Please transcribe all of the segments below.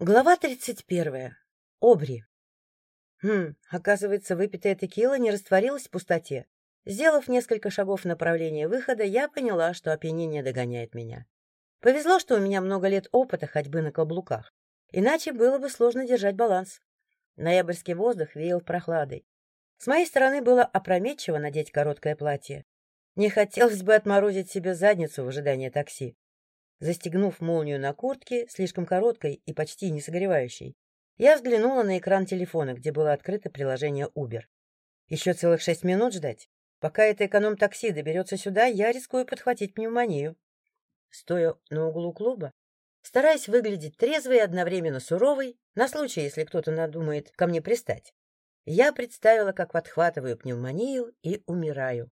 Глава тридцать первая. Обри. Хм, оказывается, выпитая текила не растворилась в пустоте. Сделав несколько шагов в направлении выхода, я поняла, что опьянение догоняет меня. Повезло, что у меня много лет опыта ходьбы на каблуках. Иначе было бы сложно держать баланс. Ноябрьский воздух веял прохладой. С моей стороны было опрометчиво надеть короткое платье. Не хотелось бы отморозить себе задницу в ожидании такси. Застегнув молнию на куртке, слишком короткой и почти не согревающей, я взглянула на экран телефона, где было открыто приложение Uber. Еще целых шесть минут ждать. Пока это эконом-такси доберется сюда, я рискую подхватить пневмонию. Стоя на углу клуба, стараясь выглядеть трезвой и одновременно суровой, на случай, если кто-то надумает ко мне пристать, я представила, как подхватываю пневмонию и умираю.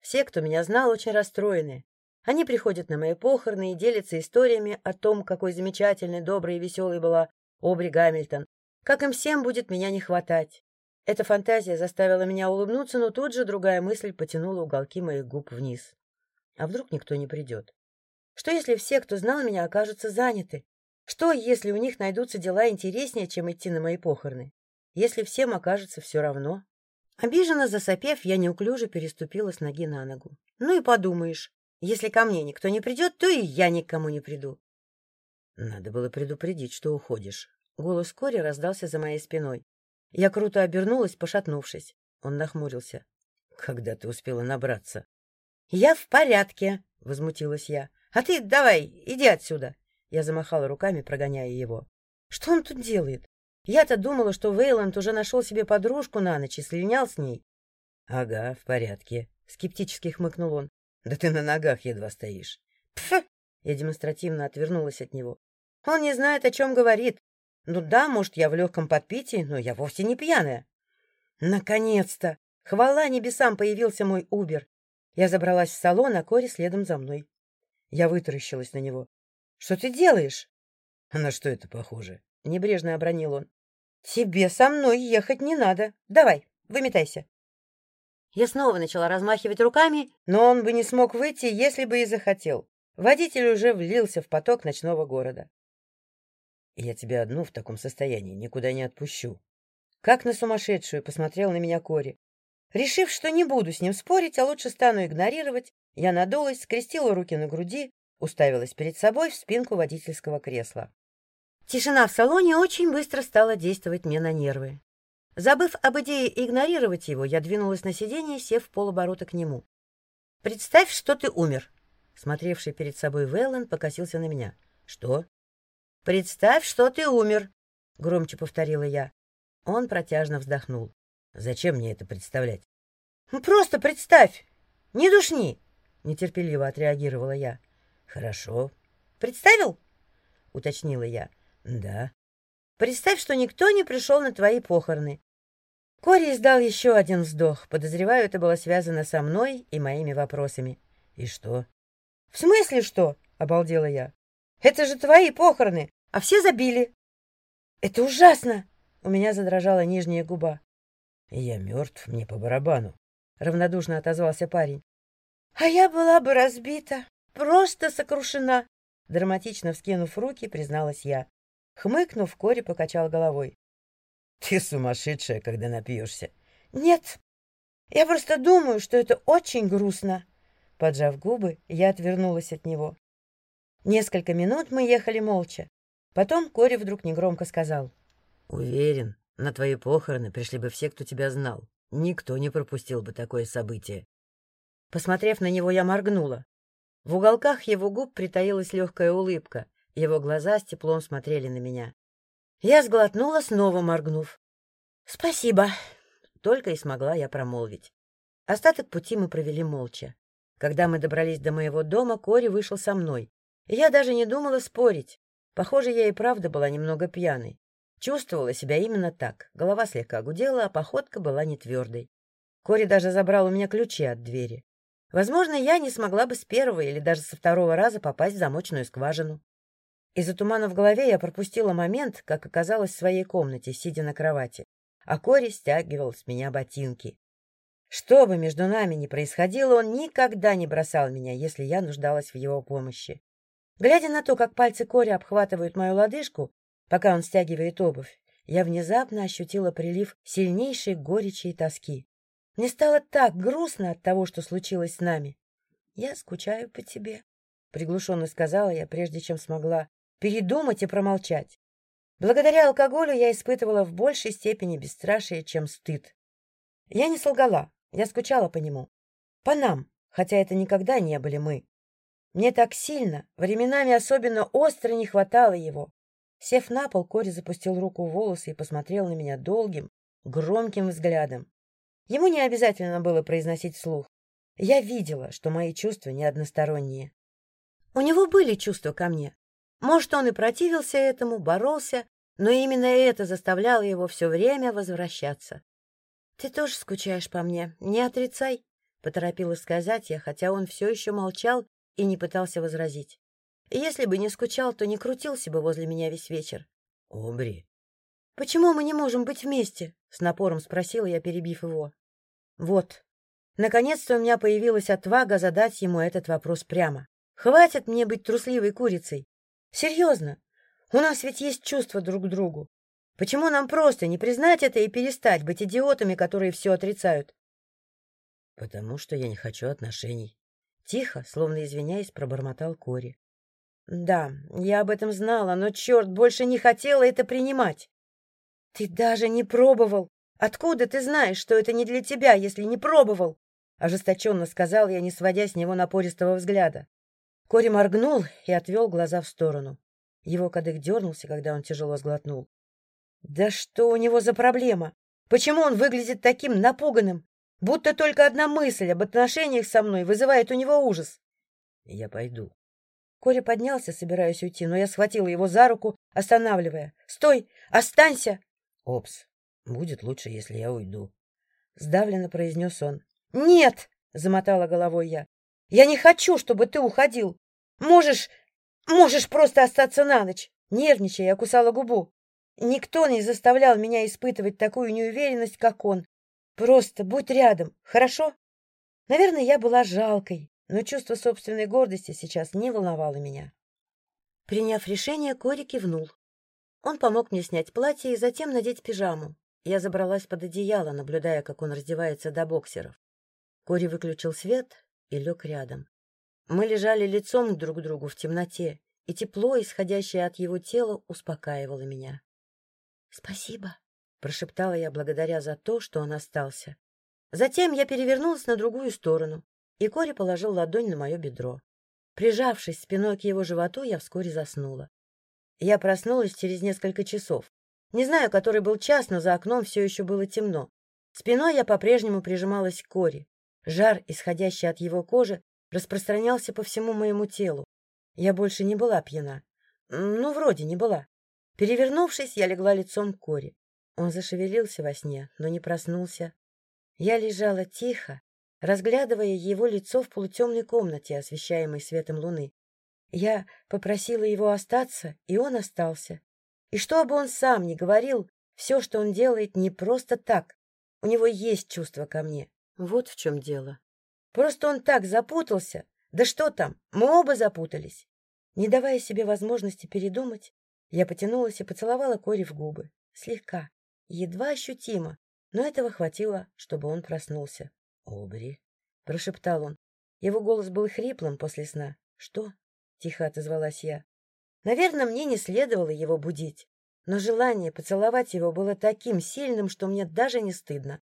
Все, кто меня знал, очень расстроены. Они приходят на мои похороны и делятся историями о том, какой замечательной, доброй и веселой была Обри Гамильтон, как им всем будет меня не хватать. Эта фантазия заставила меня улыбнуться, но тут же другая мысль потянула уголки моих губ вниз. А вдруг никто не придет? Что, если все, кто знал меня, окажутся заняты? Что, если у них найдутся дела интереснее, чем идти на мои похороны? Если всем окажется все равно? Обиженно засопев, я неуклюже переступила с ноги на ногу. Ну и подумаешь, если ко мне никто не придет, то и я никому не приду. Надо было предупредить, что уходишь. Голос Кори раздался за моей спиной. Я круто обернулась, пошатнувшись. Он нахмурился. — Когда ты успела набраться? — Я в порядке, — возмутилась я. — А ты давай, иди отсюда. Я замахала руками, прогоняя его. — Что он тут делает? Я-то думала, что Вейланд уже нашел себе подружку на ночь и слинял с ней. — Ага, в порядке, — скептически хмыкнул он. Да ты на ногах едва стоишь. Пф! Я демонстративно отвернулась от него. Он не знает, о чем говорит. Ну да, может, я в легком подпитии, но я вовсе не пьяная. Наконец-то! Хвала небесам появился мой Убер. Я забралась в салон, а Кори следом за мной. Я вытаращилась на него. — Что ты делаешь? — На что это похоже? — небрежно обронил он. — Тебе со мной ехать не надо. Давай, выметайся. Я снова начала размахивать руками, но он бы не смог выйти, если бы и захотел. Водитель уже влился в поток ночного города. «Я тебя одну в таком состоянии никуда не отпущу». Как на сумасшедшую посмотрел на меня Кори. Решив, что не буду с ним спорить, а лучше стану игнорировать, я надулась, скрестила руки на груди, уставилась перед собой в спинку водительского кресла. Тишина в салоне очень быстро стала действовать мне на нервы. Забыв об идее игнорировать его, я двинулась на сиденье, сев полоборота к нему. «Представь, что ты умер!» Смотревший перед собой Вэллен покосился на меня. «Что?» «Представь, что ты умер!» — громче повторила я. Он протяжно вздохнул. «Зачем мне это представлять?» «Ну, «Просто представь! Не душни!» — нетерпеливо отреагировала я. «Хорошо». «Представил?» — уточнила я. «Да». «Представь, что никто не пришел на твои похороны. Кори издал еще один вздох. Подозреваю, это было связано со мной и моими вопросами. «И что?» «В смысле что?» — обалдела я. «Это же твои похороны, а все забили». «Это ужасно!» — у меня задрожала нижняя губа. «Я мертв, мне по барабану», — равнодушно отозвался парень. «А я была бы разбита, просто сокрушена», — драматично вскинув руки, призналась я. Хмыкнув, Кори покачал головой. Ты сумасшедшая, когда напьешься. Нет, я просто думаю, что это очень грустно. Поджав губы, я отвернулась от него. Несколько минут мы ехали молча. Потом Кори вдруг негромко сказал. «Уверен, на твои похороны пришли бы все, кто тебя знал. Никто не пропустил бы такое событие». Посмотрев на него, я моргнула. В уголках его губ притаилась легкая улыбка. Его глаза с теплом смотрели на меня. Я сглотнула, снова моргнув. «Спасибо», — только и смогла я промолвить. Остаток пути мы провели молча. Когда мы добрались до моего дома, Кори вышел со мной. Я даже не думала спорить. Похоже, я и правда была немного пьяной. Чувствовала себя именно так. Голова слегка гудела, а походка была не твердой. Кори даже забрал у меня ключи от двери. Возможно, я не смогла бы с первого или даже со второго раза попасть в замочную скважину. Из-за тумана в голове я пропустила момент, как оказалась в своей комнате, сидя на кровати, а Кори стягивал с меня ботинки. Что бы между нами ни происходило, он никогда не бросал меня, если я нуждалась в его помощи. Глядя на то, как пальцы Кори обхватывают мою лодыжку, пока он стягивает обувь, я внезапно ощутила прилив сильнейшей горечи и тоски. Мне стало так грустно от того, что случилось с нами. — Я скучаю по тебе, — приглушенно сказала я, прежде чем смогла передумать и промолчать. Благодаря алкоголю я испытывала в большей степени бесстрашие, чем стыд. Я не солгала, я скучала по нему. По нам, хотя это никогда не были мы. Мне так сильно, временами особенно остро не хватало его. Сев на пол, Кори запустил руку в волосы и посмотрел на меня долгим, громким взглядом. Ему не обязательно было произносить вслух. Я видела, что мои чувства не односторонние. У него были чувства ко мне. Может, он и противился этому, боролся, но именно это заставляло его все время возвращаться. — Ты тоже скучаешь по мне, не отрицай, — поторопилась сказать я, хотя он все еще молчал и не пытался возразить. Если бы не скучал, то не крутился бы возле меня весь вечер. — Обри. — Почему мы не можем быть вместе? — с напором спросила я, перебив его. — Вот. Наконец-то у меня появилась отвага задать ему этот вопрос прямо. Хватит мне быть трусливой курицей. Серьезно, у нас ведь есть чувства друг к другу. Почему нам просто не признать это и перестать быть идиотами, которые все отрицают? — Потому что я не хочу отношений. Тихо, словно извиняясь, пробормотал Кори. Да, я об этом знала, но, черт, больше не хотела это принимать. Ты даже не пробовал. Откуда ты знаешь, что это не для тебя, если не пробовал? Ожесточенно сказал я, не сводя с него напористого взгляда. Кори моргнул и отвел глаза в сторону. Его кадык дернулся, когда он тяжело сглотнул. Да что у него за проблема? Почему он выглядит таким напуганным? Будто только одна мысль об отношениях со мной вызывает у него ужас. — Я пойду. Коля поднялся, собираясь уйти, но я схватила его за руку, останавливая. — Стой! Останься! — Опс, будет лучше, если я уйду. — сдавленно произнес он. — Нет! — замотала головой я. — Я не хочу, чтобы ты уходил. Можешь... можешь просто остаться на ночь. Нервничая, я кусала губу. Никто не заставлял меня испытывать такую неуверенность, как он. Просто будь рядом, хорошо? Наверное, я была жалкой, но чувство собственной гордости сейчас не волновало меня. Приняв решение, Кори кивнул. Он помог мне снять платье и затем надеть пижаму. Я забралась под одеяло, наблюдая, как он раздевается до боксеров. Кори выключил свет и лег рядом. Мы лежали лицом друг к другу в темноте, и тепло, исходящее от его тела, успокаивало меня. «Спасибо», — прошептала я благодаря за то, что он остался. Затем я перевернулась на другую сторону, и Кори положил ладонь на мое бедро. Прижавшись спиной к его животу, я вскоре заснула. Я проснулась через несколько часов. Не знаю, который был час, но за окном все еще было темно. Спиной я по-прежнему прижималась к Кори. Жар, исходящий от его кожи, распространялся по всему моему телу. Я больше не была пьяна. Ну, вроде не была. Перевернувшись, я легла лицом к Коре. Он зашевелился во сне, но не проснулся. Я лежала тихо, разглядывая его лицо в полутемной комнате, освещаемой светом луны. Я попросила его остаться, и он остался. И что бы он сам ни говорил, все, что он делает, не просто так. У него есть чувство ко мне. Вот в чем дело. Просто он так запутался. Да что там, мы оба запутались. Не давая себе возможности передумать, я потянулась и поцеловала Кори в губы. Слегка, едва ощутимо, но этого хватило, чтобы он проснулся. — Обри, — прошептал он. Его голос был хриплым после сна. — Что? — тихо отозвалась я. Наверное, мне не следовало его будить, но желание поцеловать его было таким сильным, что мне даже не стыдно.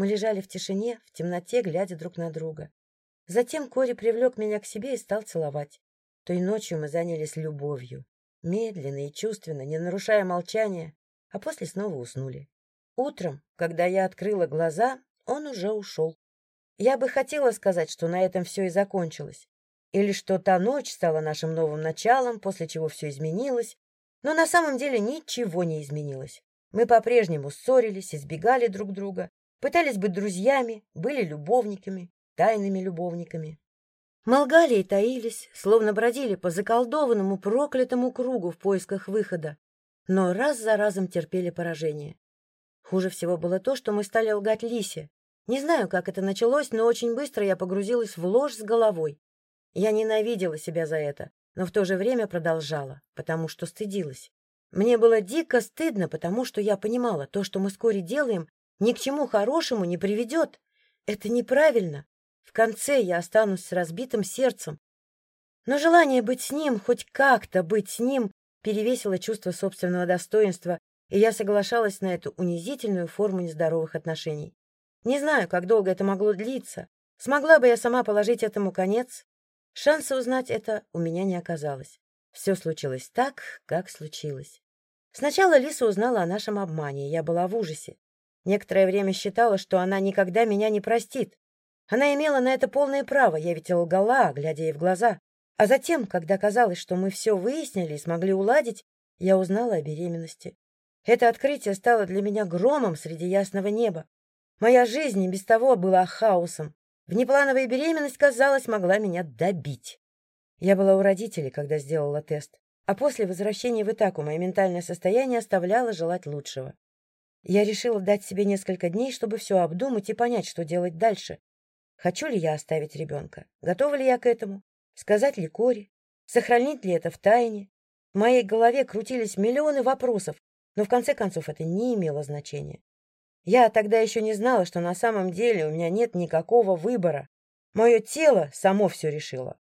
Мы лежали в тишине, в темноте, глядя друг на друга. Затем Кори привлек меня к себе и стал целовать. Той ночью мы занялись любовью. Медленно и чувственно, не нарушая молчания, а после снова уснули. Утром, когда я открыла глаза, он уже ушел. Я бы хотела сказать, что на этом все и закончилось. Или что та ночь стала нашим новым началом, после чего все изменилось. Но на самом деле ничего не изменилось. Мы по-прежнему ссорились, избегали друг друга, пытались быть друзьями, были любовниками, тайными любовниками. Мы лгали и таились, словно бродили по заколдованному проклятому кругу в поисках выхода, но раз за разом терпели поражение. Хуже всего было то, что мы стали лгать Лисе. Не знаю, как это началось, но очень быстро я погрузилась в ложь с головой. Я ненавидела себя за это, но в то же время продолжала, потому что стыдилась. Мне было дико стыдно, потому что я понимала, то, что мы с Кори делаем, ни к чему хорошему не приведет. Это неправильно. В конце я останусь с разбитым сердцем. Но желание быть с ним, хоть как-то быть с ним, перевесило чувство собственного достоинства, и я соглашалась на эту унизительную форму нездоровых отношений. Не знаю, как долго это могло длиться. Смогла бы я сама положить этому конец? Шанса узнать это у меня не оказалось. Все случилось так, как случилось. Сначала Лиса узнала о нашем обмане, я была в ужасе. Некоторое время считала, что она никогда меня не простит. Она имела на это полное право, я ведь лгала, глядя ей в глаза. А затем, когда казалось, что мы все выяснили и смогли уладить, я узнала о беременности. Это открытие стало для меня громом среди ясного неба. Моя жизнь и без того была хаосом. Внеплановая беременность, казалось, могла меня добить. Я была у родителей, когда сделала тест, а после возвращения в Итаку мое ментальное состояние оставляло желать лучшего. Я решила дать себе несколько дней, чтобы все обдумать и понять, что делать дальше. Хочу ли я оставить ребенка? Готова ли я к этому? Сказать ли Кори? Сохранить ли это в тайне? В моей голове крутились миллионы вопросов, но в конце концов это не имело значения. Я тогда еще не знала, что на самом деле у меня нет никакого выбора. Мое тело само все решило.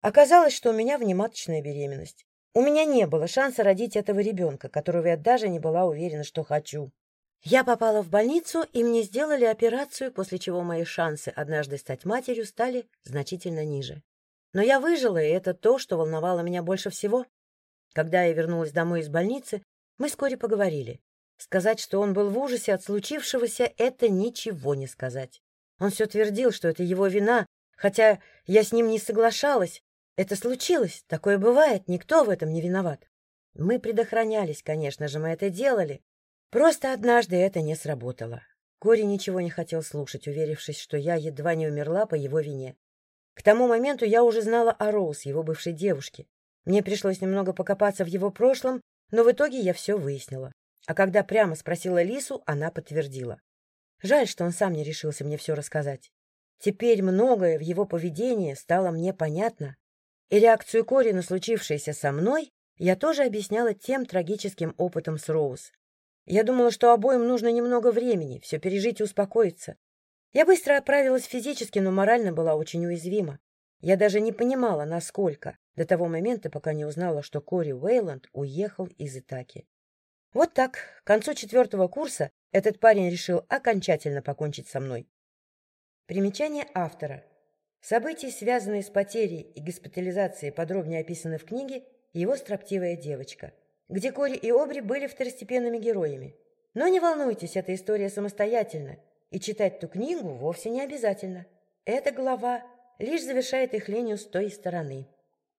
Оказалось, что у меня внематочная беременность. У меня не было шанса родить этого ребенка, которого я даже не была уверена, что хочу. Я попала в больницу, и мне сделали операцию, после чего мои шансы однажды стать матерью стали значительно ниже. Но я выжила, и это то, что волновало меня больше всего. Когда я вернулась домой из больницы, мы вскоре поговорили. Сказать, что он был в ужасе от случившегося, это ничего не сказать. Он все твердил, что это его вина, хотя я с ним не соглашалась. Это случилось, такое бывает, никто в этом не виноват. Мы предохранялись, конечно же, мы это делали. Просто однажды это не сработало. Кори ничего не хотел слушать, уверившись, что я едва не умерла по его вине. К тому моменту я уже знала о Роуз, его бывшей девушке. Мне пришлось немного покопаться в его прошлом, но в итоге я все выяснила. А когда прямо спросила Лису, она подтвердила. Жаль, что он сам не решился мне все рассказать. Теперь многое в его поведении стало мне понятно. И реакцию Кори на случившееся со мной я тоже объясняла тем трагическим опытом с Роуз. Я думала, что обоим нужно немного времени, все пережить и успокоиться. Я быстро оправилась физически, но морально была очень уязвима. Я даже не понимала, насколько, до того момента, пока не узнала, что Кори Уэйланд уехал из Итаки. Вот так, к концу четвертого курса этот парень решил окончательно покончить со мной. Примечание автора. События, связанные с потерей и госпитализацией, подробнее описаны в книге «Его строптивая девочка», где Кори и Обри были второстепенными героями. Но не волнуйтесь, эта история самостоятельна, и читать ту книгу вовсе не обязательно. Эта глава лишь завершает их линию с той стороны.